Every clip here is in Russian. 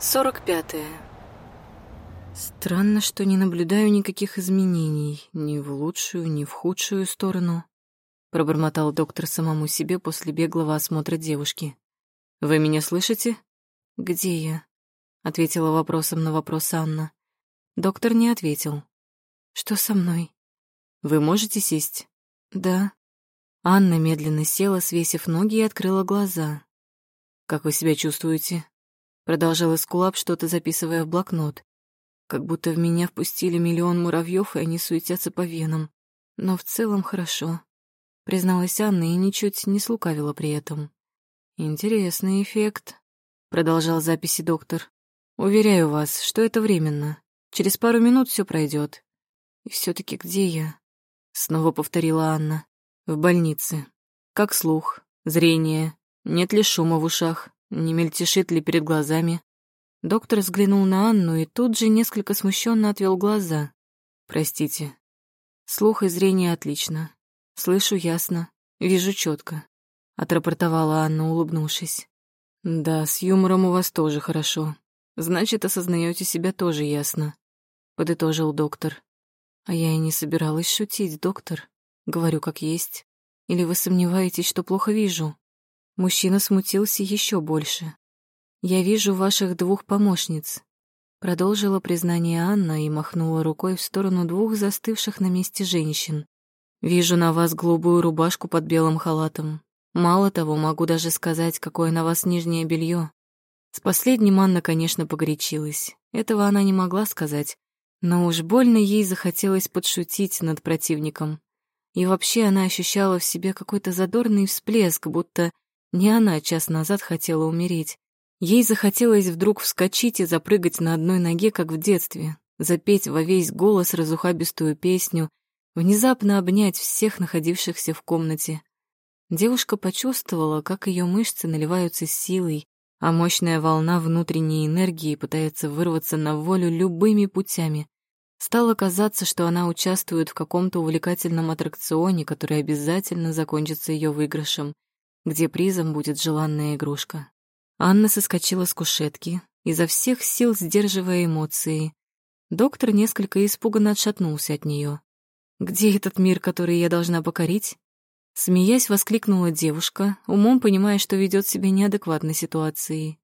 45. Странно, что не наблюдаю никаких изменений, ни в лучшую, ни в худшую сторону, пробормотал доктор самому себе после беглого осмотра девушки. Вы меня слышите? Где я? ответила вопросом на вопрос Анна. Доктор не ответил. Что со мной? Вы можете сесть? Да. Анна медленно села, свесив ноги и открыла глаза. Как вы себя чувствуете? Продолжал Эскулап, что-то записывая в блокнот. Как будто в меня впустили миллион муравьев, и они суетятся по венам. Но в целом хорошо. Призналась Анна и ничуть не слукавила при этом. Интересный эффект, продолжал записи доктор. Уверяю вас, что это временно. Через пару минут все пройдет. И все таки где я? Снова повторила Анна. В больнице. Как слух, зрение, нет ли шума в ушах, не мельтешит ли перед глазами? Доктор взглянул на Анну и тут же несколько смущенно отвел глаза. Простите. Слух и зрение отлично. Слышу ясно, вижу четко. Отрапортовала Анна, улыбнувшись. Да, с юмором у вас тоже хорошо. Значит, осознаете себя тоже ясно. Подытожил доктор. А я и не собиралась шутить, доктор. Говорю как есть. Или вы сомневаетесь, что плохо вижу? Мужчина смутился еще больше. «Я вижу ваших двух помощниц», — продолжила признание Анна и махнула рукой в сторону двух застывших на месте женщин. «Вижу на вас голубую рубашку под белым халатом. Мало того, могу даже сказать, какое на вас нижнее белье. С последним Анна, конечно, погорячилась. Этого она не могла сказать, но уж больно ей захотелось подшутить над противником. И вообще она ощущала в себе какой-то задорный всплеск, будто не она час назад хотела умереть. Ей захотелось вдруг вскочить и запрыгать на одной ноге, как в детстве, запеть во весь голос разухабистую песню, внезапно обнять всех находившихся в комнате. Девушка почувствовала, как ее мышцы наливаются силой, а мощная волна внутренней энергии пытается вырваться на волю любыми путями. Стало казаться, что она участвует в каком-то увлекательном аттракционе, который обязательно закончится ее выигрышем где призом будет желанная игрушка. Анна соскочила с кушетки, изо всех сил сдерживая эмоции. Доктор несколько испуганно отшатнулся от нее. «Где этот мир, который я должна покорить?» Смеясь, воскликнула девушка, умом понимая, что ведет себя неадекватной ситуации.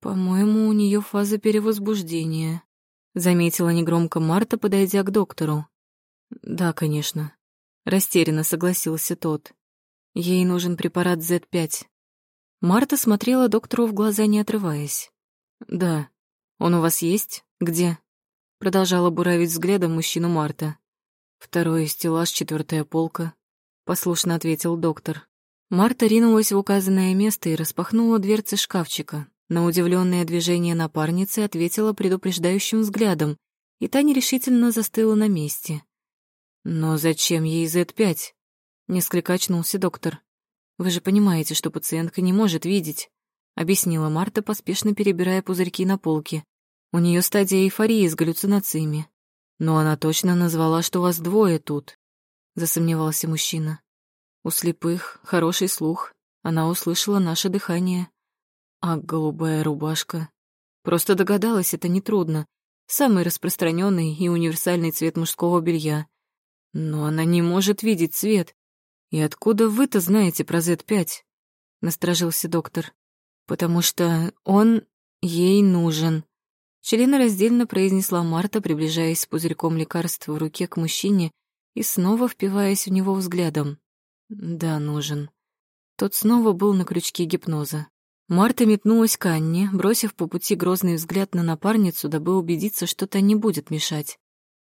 «По-моему, у нее фаза перевозбуждения», — заметила негромко Марта, подойдя к доктору. «Да, конечно», — растерянно согласился тот. Ей нужен препарат Z5. Марта смотрела доктору в глаза, не отрываясь. «Да. Он у вас есть? Где?» Продолжала буравить взглядом мужчину Марта. «Второй стеллаж, четвертая полка», — послушно ответил доктор. Марта ринулась в указанное место и распахнула дверцы шкафчика. На удивленное движение напарницы ответила предупреждающим взглядом, и та нерешительно застыла на месте. «Но зачем ей Z5?» Несколько очнулся доктор. «Вы же понимаете, что пациентка не может видеть», — объяснила Марта, поспешно перебирая пузырьки на полке. «У нее стадия эйфории с галлюцинациями. Но она точно назвала, что вас двое тут», — засомневался мужчина. «У слепых хороший слух. Она услышала наше дыхание. А голубая рубашка? Просто догадалась, это нетрудно. Самый распространенный и универсальный цвет мужского белья. Но она не может видеть цвет. «И откуда вы-то знаете про Z5?» — насторожился доктор. «Потому что он ей нужен», — членораздельно произнесла Марта, приближаясь с пузырьком лекарств в руке к мужчине и снова впиваясь в него взглядом. «Да, нужен». Тот снова был на крючке гипноза. Марта метнулась к Анне, бросив по пути грозный взгляд на напарницу, дабы убедиться, что та не будет мешать.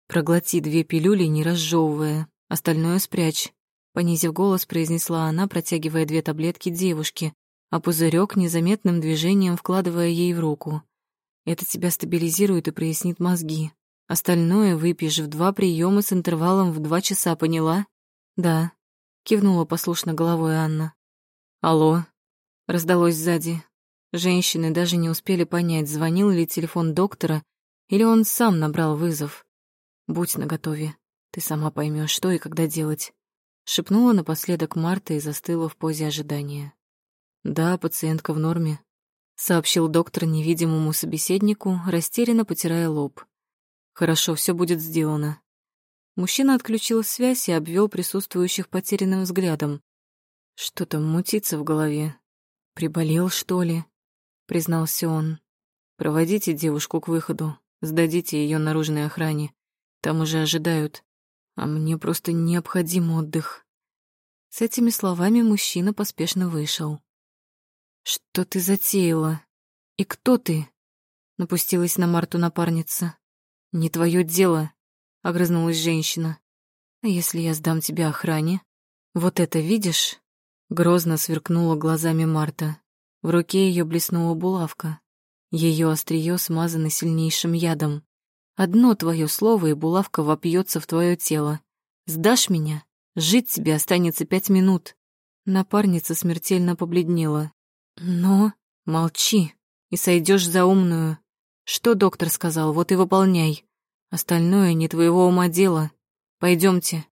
«Проглоти две пилюли, не разжевывая, остальное спрячь. Понизив голос, произнесла она, протягивая две таблетки девушке, а пузырек незаметным движением вкладывая ей в руку. Это тебя стабилизирует и прояснит мозги. Остальное выпьешь в два приема с интервалом в два часа, поняла? Да, кивнула послушно головой Анна. Алло, раздалось сзади. Женщины даже не успели понять, звонил ли телефон доктора или он сам набрал вызов. Будь наготове, ты сама поймешь, что и когда делать. Шепнула напоследок Марта и застыла в позе ожидания. «Да, пациентка в норме», сообщил доктор невидимому собеседнику, растерянно потирая лоб. Хорошо, все будет сделано. Мужчина отключил связь и обвел присутствующих потерянным взглядом. Что-то мутится в голове. Приболел, что ли? признался он. Проводите девушку к выходу, сдадите ее наружной охране. Там уже ожидают. А мне просто необходим отдых. С этими словами мужчина поспешно вышел. «Что ты затеяла? И кто ты?» Напустилась на Марту напарница. «Не твое дело», — огрызнулась женщина. «А если я сдам тебя охране? Вот это видишь?» Грозно сверкнула глазами Марта. В руке ее блеснула булавка. Ее острие смазано сильнейшим ядом. Одно твое слово, и булавка вопьется в твое тело. Сдашь меня? Жить тебе останется пять минут. Напарница смертельно побледнела. Но молчи и сойдешь за умную. Что доктор сказал, вот и выполняй. Остальное не твоего ума дело. Пойдемте.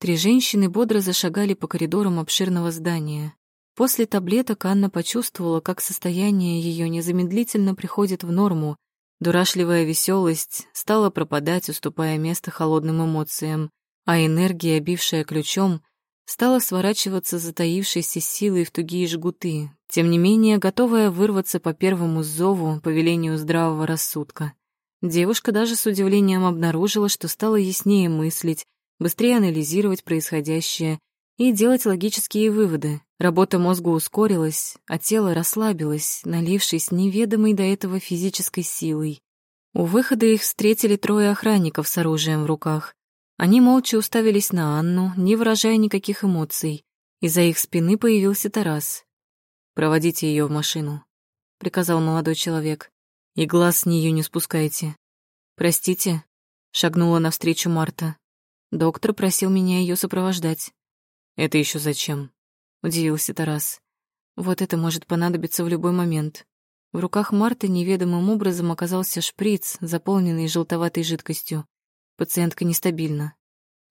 Три женщины бодро зашагали по коридорам обширного здания. После таблеток Анна почувствовала, как состояние ее незамедлительно приходит в норму. Дурашливая веселость стала пропадать, уступая место холодным эмоциям, а энергия, бившая ключом, стала сворачиваться затаившейся силой в тугие жгуты, тем не менее готовая вырваться по первому зову по велению здравого рассудка. Девушка даже с удивлением обнаружила, что стала яснее мыслить, быстрее анализировать происходящее и делать логические выводы. Работа мозга ускорилась, а тело расслабилось, налившись неведомой до этого физической силой. У выхода их встретили трое охранников с оружием в руках. Они молча уставились на Анну, не выражая никаких эмоций. Из-за их спины появился Тарас. «Проводите ее в машину», — приказал молодой человек. «И глаз с нее не спускайте». «Простите», — шагнула навстречу Марта. «Доктор просил меня ее сопровождать». «Это еще зачем?» — удивился Тарас. «Вот это может понадобиться в любой момент». В руках Марты неведомым образом оказался шприц, заполненный желтоватой жидкостью. Пациентка нестабильна.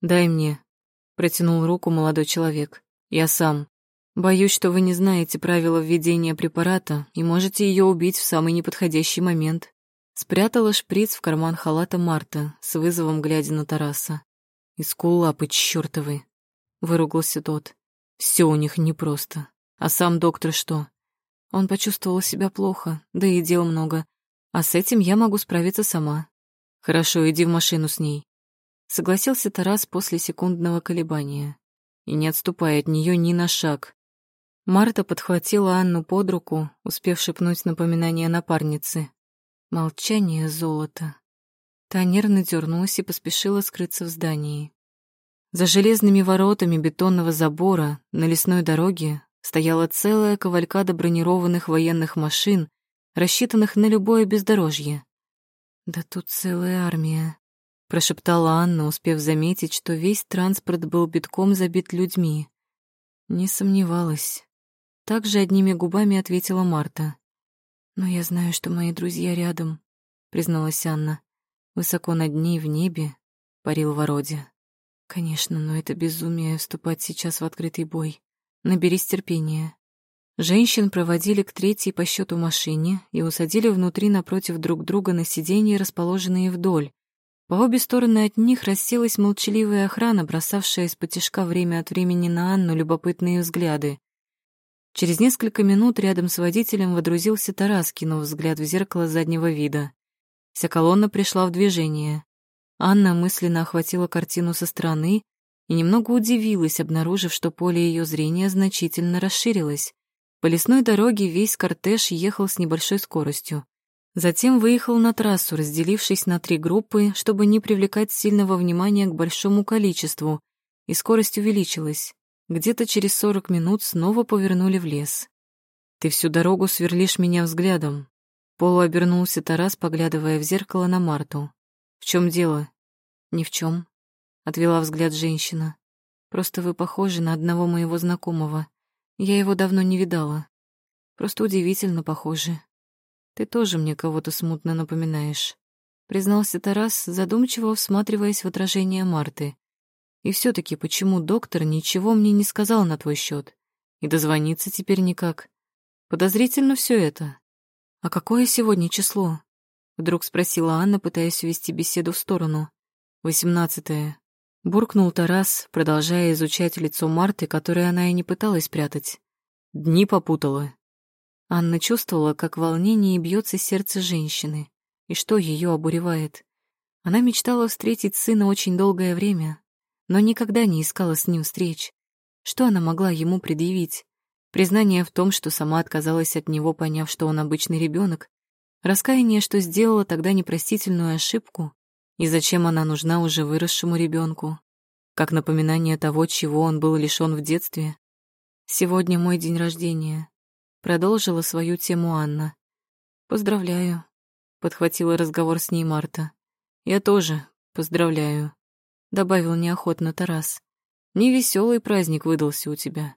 «Дай мне», — протянул руку молодой человек. «Я сам. Боюсь, что вы не знаете правила введения препарата и можете ее убить в самый неподходящий момент». Спрятала шприц в карман халата Марта, с вызовом глядя на Тараса. «Искулапы чёртовы!» — выругался тот. «Всё у них непросто. А сам доктор что?» Он почувствовал себя плохо, да и дел много. А с этим я могу справиться сама. «Хорошо, иди в машину с ней», — согласился Тарас после секундного колебания. И не отступая от нее ни на шаг. Марта подхватила Анну под руку, успев шепнуть напоминание напарницы. Молчание золота. Та нервно дернулась и поспешила скрыться в здании. За железными воротами бетонного забора на лесной дороге стояла целая кавалькада бронированных военных машин, рассчитанных на любое бездорожье. «Да тут целая армия», — прошептала Анна, успев заметить, что весь транспорт был битком забит людьми. Не сомневалась. Также одними губами ответила Марта. «Но я знаю, что мои друзья рядом», — призналась Анна. Высоко над ней в небе парил Вородя. «Конечно, но это безумие вступать сейчас в открытый бой. Наберись терпения. Женщин проводили к третьей по счету машине и усадили внутри напротив друг друга на сиденья, расположенные вдоль. По обе стороны от них расселась молчаливая охрана, бросавшая из-под тяжка время от времени на Анну любопытные взгляды. Через несколько минут рядом с водителем водрузился Тарас, кинув взгляд в зеркало заднего вида. Вся колонна пришла в движение. Анна мысленно охватила картину со стороны и немного удивилась, обнаружив, что поле ее зрения значительно расширилось. По лесной дороге весь кортеж ехал с небольшой скоростью. Затем выехал на трассу, разделившись на три группы, чтобы не привлекать сильного внимания к большому количеству, и скорость увеличилась. Где-то через сорок минут снова повернули в лес. «Ты всю дорогу сверлишь меня взглядом». Полу обернулся Тарас, поглядывая в зеркало на Марту. «В чем дело?» «Ни в чем», — отвела взгляд женщина. «Просто вы похожи на одного моего знакомого. Я его давно не видала. Просто удивительно похоже. Ты тоже мне кого-то смутно напоминаешь. Признался Тарас, задумчиво всматриваясь в отражение Марты. И все таки почему доктор ничего мне не сказал на твой счет? И дозвониться теперь никак. Подозрительно все это. «А какое сегодня число?» Вдруг спросила Анна, пытаясь увести беседу в сторону. «Восемнадцатое». Буркнул Тарас, продолжая изучать лицо Марты, которое она и не пыталась прятать. Дни попутала. Анна чувствовала, как волнение бьется сердце женщины, и что ее обуревает. Она мечтала встретить сына очень долгое время, но никогда не искала с ним встреч. Что она могла ему предъявить? Признание в том, что сама отказалась от него, поняв, что он обычный ребенок, раскаяние, что сделала тогда непростительную ошибку, и зачем она нужна уже выросшему ребенку, как напоминание того, чего он был лишён в детстве. Сегодня мой день рождения. Продолжила свою тему Анна. Поздравляю, подхватила разговор с ней Марта. Я тоже поздравляю, добавил неохотно Тарас. Невеселый праздник выдался у тебя.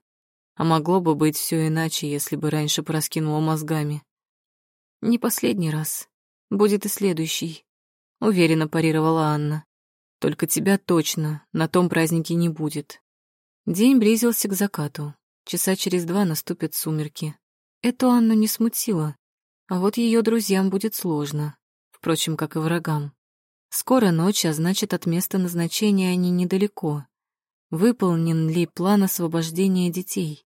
А могло бы быть все иначе, если бы раньше проскинула мозгами. Не последний раз. Будет и следующий. Уверенно парировала Анна. Только тебя точно на том празднике не будет. День близился к закату. Часа через два наступят сумерки. Эту Анну не смутило. А вот ее друзьям будет сложно. Впрочем, как и врагам. Скоро ночь, а значит, от места назначения они недалеко. Выполнен ли план освобождения детей?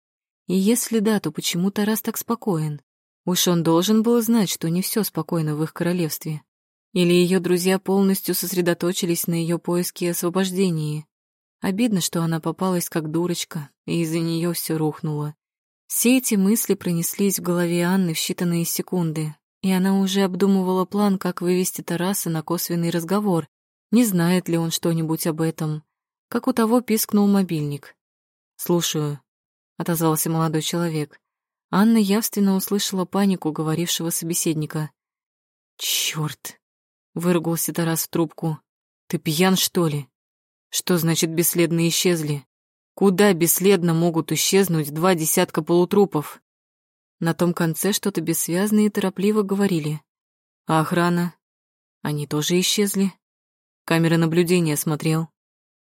И если да, то почему Тарас так спокоен? Уж он должен был знать, что не все спокойно в их королевстве. Или ее друзья полностью сосредоточились на ее поиске и освобождении. Обидно, что она попалась как дурочка, и из-за нее все рухнуло. Все эти мысли пронеслись в голове Анны в считанные секунды, и она уже обдумывала план, как вывести Тараса на косвенный разговор, не знает ли он что-нибудь об этом. Как у того пискнул мобильник. «Слушаю», — отозвался молодой человек. Анна явственно услышала панику говорившего собеседника. «Чёрт!» — выругался Тарас в трубку. «Ты пьян, что ли? Что значит бесследно исчезли? Куда бесследно могут исчезнуть два десятка полутрупов?» На том конце что-то бессвязное и торопливо говорили. А охрана? Они тоже исчезли. Камеры наблюдения смотрел.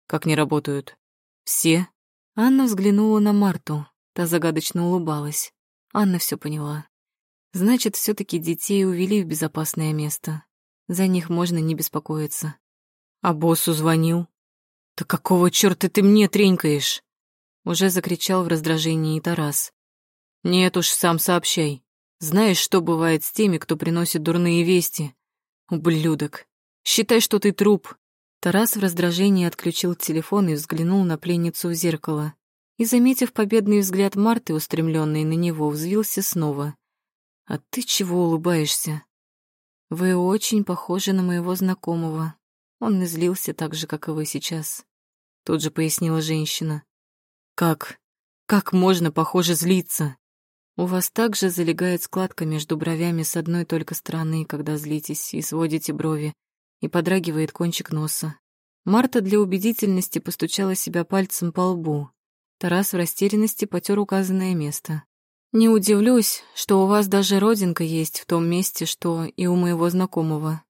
Как не работают? Все? Анна взглянула на Марту. Та загадочно улыбалась. Анна все поняла. Значит, все таки детей увели в безопасное место. За них можно не беспокоиться. А боссу звонил. «Да какого чёрта ты мне тренькаешь?» Уже закричал в раздражении Тарас. «Нет уж, сам сообщай. Знаешь, что бывает с теми, кто приносит дурные вести? Ублюдок. Считай, что ты труп». Тарас в раздражении отключил телефон и взглянул на пленницу в зеркало. И, заметив победный взгляд Марты, устремленный на него, взвился снова. «А ты чего улыбаешься?» «Вы очень похожи на моего знакомого. Он не злился так же, как и вы сейчас», — тут же пояснила женщина. «Как? Как можно, похоже, злиться?» У вас также залегает складка между бровями с одной только стороны, когда злитесь и сводите брови, и подрагивает кончик носа. Марта для убедительности постучала себя пальцем по лбу. Тарас в растерянности потер указанное место. «Не удивлюсь, что у вас даже родинка есть в том месте, что и у моего знакомого»,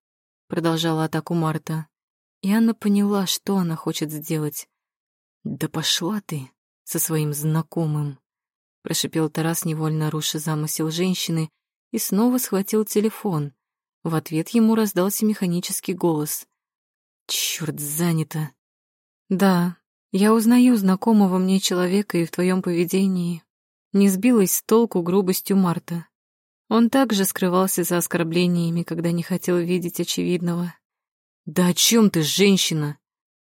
продолжала атаку Марта. И Анна поняла, что она хочет сделать. «Да пошла ты со своим знакомым!» прошипел Тарас, невольно руша замысел женщины, и снова схватил телефон. В ответ ему раздался механический голос. «Чёрт, занято!» «Да, я узнаю знакомого мне человека и в твоем поведении». Не сбилась с толку грубостью Марта. Он также скрывался за оскорблениями, когда не хотел видеть очевидного. «Да о чем ты, женщина?»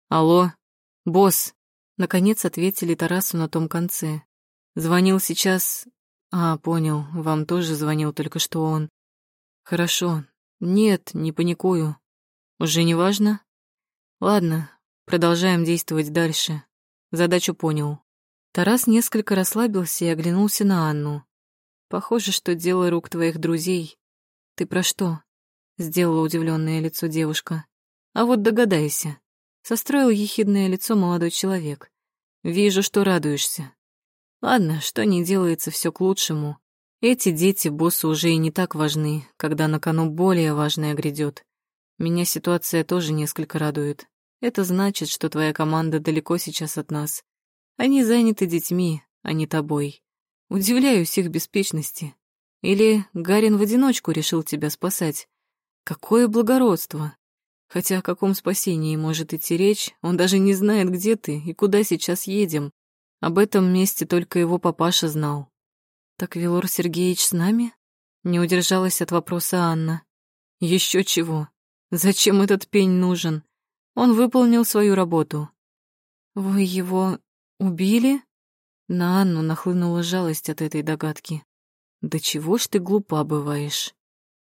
«Алло, босс!» Наконец ответили Тарасу на том конце. Звонил сейчас... А, понял, вам тоже звонил только что он. Хорошо. Нет, не паникую. Уже не важно? Ладно, продолжаем действовать дальше. Задачу понял. Тарас несколько расслабился и оглянулся на Анну. Похоже, что дело рук твоих друзей. Ты про что? Сделала удивленное лицо девушка. А вот догадайся. Состроил ехидное лицо молодой человек. Вижу, что радуешься. Ладно, что не делается, все к лучшему. Эти дети боссу уже и не так важны, когда на кону более важное грядет. Меня ситуация тоже несколько радует. Это значит, что твоя команда далеко сейчас от нас. Они заняты детьми, а не тобой. Удивляюсь их беспечности. Или Гарин в одиночку решил тебя спасать? Какое благородство! Хотя о каком спасении может идти речь, он даже не знает, где ты и куда сейчас едем. Об этом месте только его папаша знал. «Так Велор Сергеевич с нами?» Не удержалась от вопроса Анна. Еще чего? Зачем этот пень нужен? Он выполнил свою работу. Вы его убили? На Анну нахлынула жалость от этой догадки. Да чего ж ты глупа бываешь?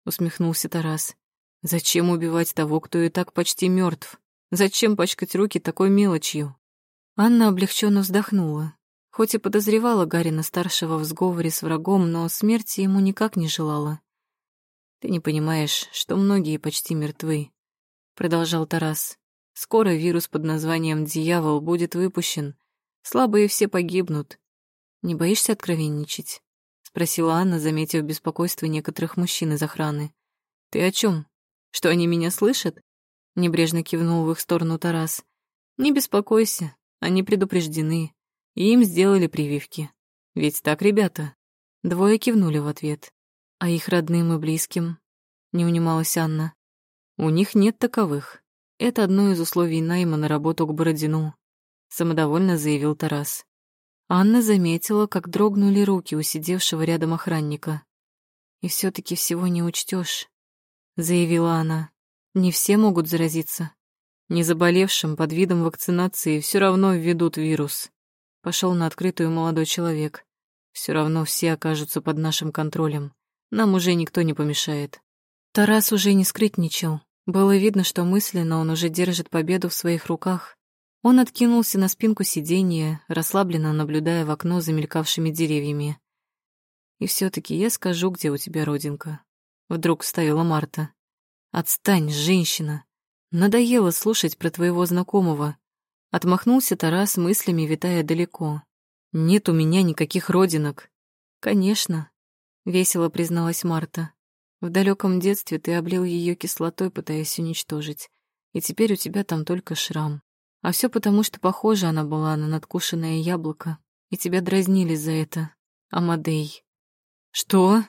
Усмехнулся Тарас. Зачем убивать того, кто и так почти мертв? Зачем пачкать руки такой мелочью? Анна облегченно вздохнула. Хоть и подозревала Гарина-старшего в сговоре с врагом, но смерти ему никак не желала. «Ты не понимаешь, что многие почти мертвы», — продолжал Тарас. «Скоро вирус под названием «Дьявол» будет выпущен. Слабые все погибнут. Не боишься откровенничать?» — спросила Анна, заметив беспокойство некоторых мужчин из охраны. «Ты о чем? Что они меня слышат?» — небрежно кивнул в их сторону Тарас. «Не беспокойся, они предупреждены, и им сделали прививки. Ведь так, ребята?» Двое кивнули в ответ. А их родным и близким? Не унималась Анна. У них нет таковых. Это одно из условий найма на работу к Бородину, самодовольно заявил Тарас. Анна заметила, как дрогнули руки у сидевшего рядом охранника. И все таки всего не учтешь, заявила она. Не все могут заразиться. Не заболевшим под видом вакцинации все равно введут вирус. Пошел на открытую молодой человек. Все равно все окажутся под нашим контролем. Нам уже никто не помешает. Тарас уже не скрытничал. Было видно, что мысленно он уже держит победу в своих руках. Он откинулся на спинку сиденья, расслабленно наблюдая в окно за мелькавшими деревьями. «И все таки я скажу, где у тебя родинка», — вдруг вставила Марта. «Отстань, женщина! Надоело слушать про твоего знакомого». Отмахнулся Тарас мыслями, витая далеко. «Нет у меня никаких родинок». «Конечно, — весело призналась Марта. «В далеком детстве ты облил ее кислотой, пытаясь уничтожить, и теперь у тебя там только шрам. А все потому, что похожа она была на надкушенное яблоко, и тебя дразнили за это, Амадей». «Что?»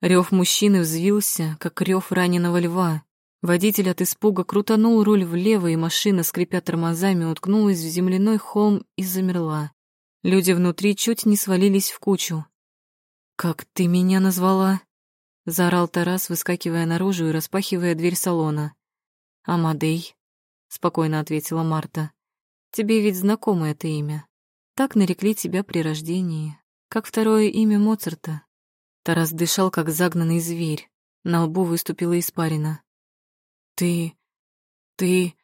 Рев мужчины взвился, как рев раненого льва. Водитель от испуга крутанул руль влево, и машина, скрипя тормозами, уткнулась в земляной холм и замерла. Люди внутри чуть не свалились в кучу. «Как ты меня назвала?» — заорал Тарас, выскакивая наружу и распахивая дверь салона. «Амадей», — спокойно ответила Марта. «Тебе ведь знакомо это имя. Так нарекли тебя при рождении, как второе имя Моцарта». Тарас дышал, как загнанный зверь. На лбу выступила испарина. «Ты... ты...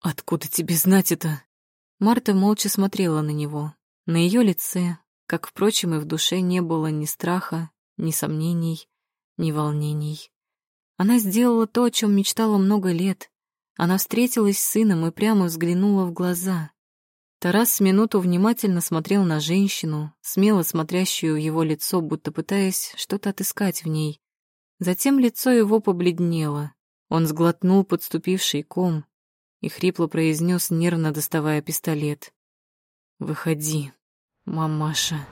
откуда тебе знать это?» Марта молча смотрела на него. На ее лице, как, впрочем, и в душе не было ни страха, ни сомнений, ни волнений. Она сделала то, о чем мечтала много лет. Она встретилась с сыном и прямо взглянула в глаза. Тарас с минуту внимательно смотрел на женщину, смело смотрящую в его лицо, будто пытаясь что-то отыскать в ней. Затем лицо его побледнело. Он сглотнул подступивший ком и хрипло произнес, нервно доставая пистолет. «Выходи». Мамаша.